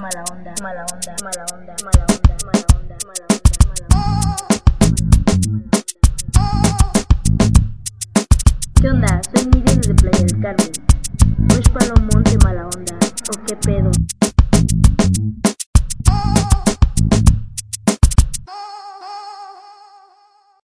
mala onda, mala onda, mala onda, mala onda, mala onda, mala onda, mala onda. ¿Qué onda? Soy Miriam de Playa del Carmen. Pues ¿No es para monte mala onda? ¿O qué pedo?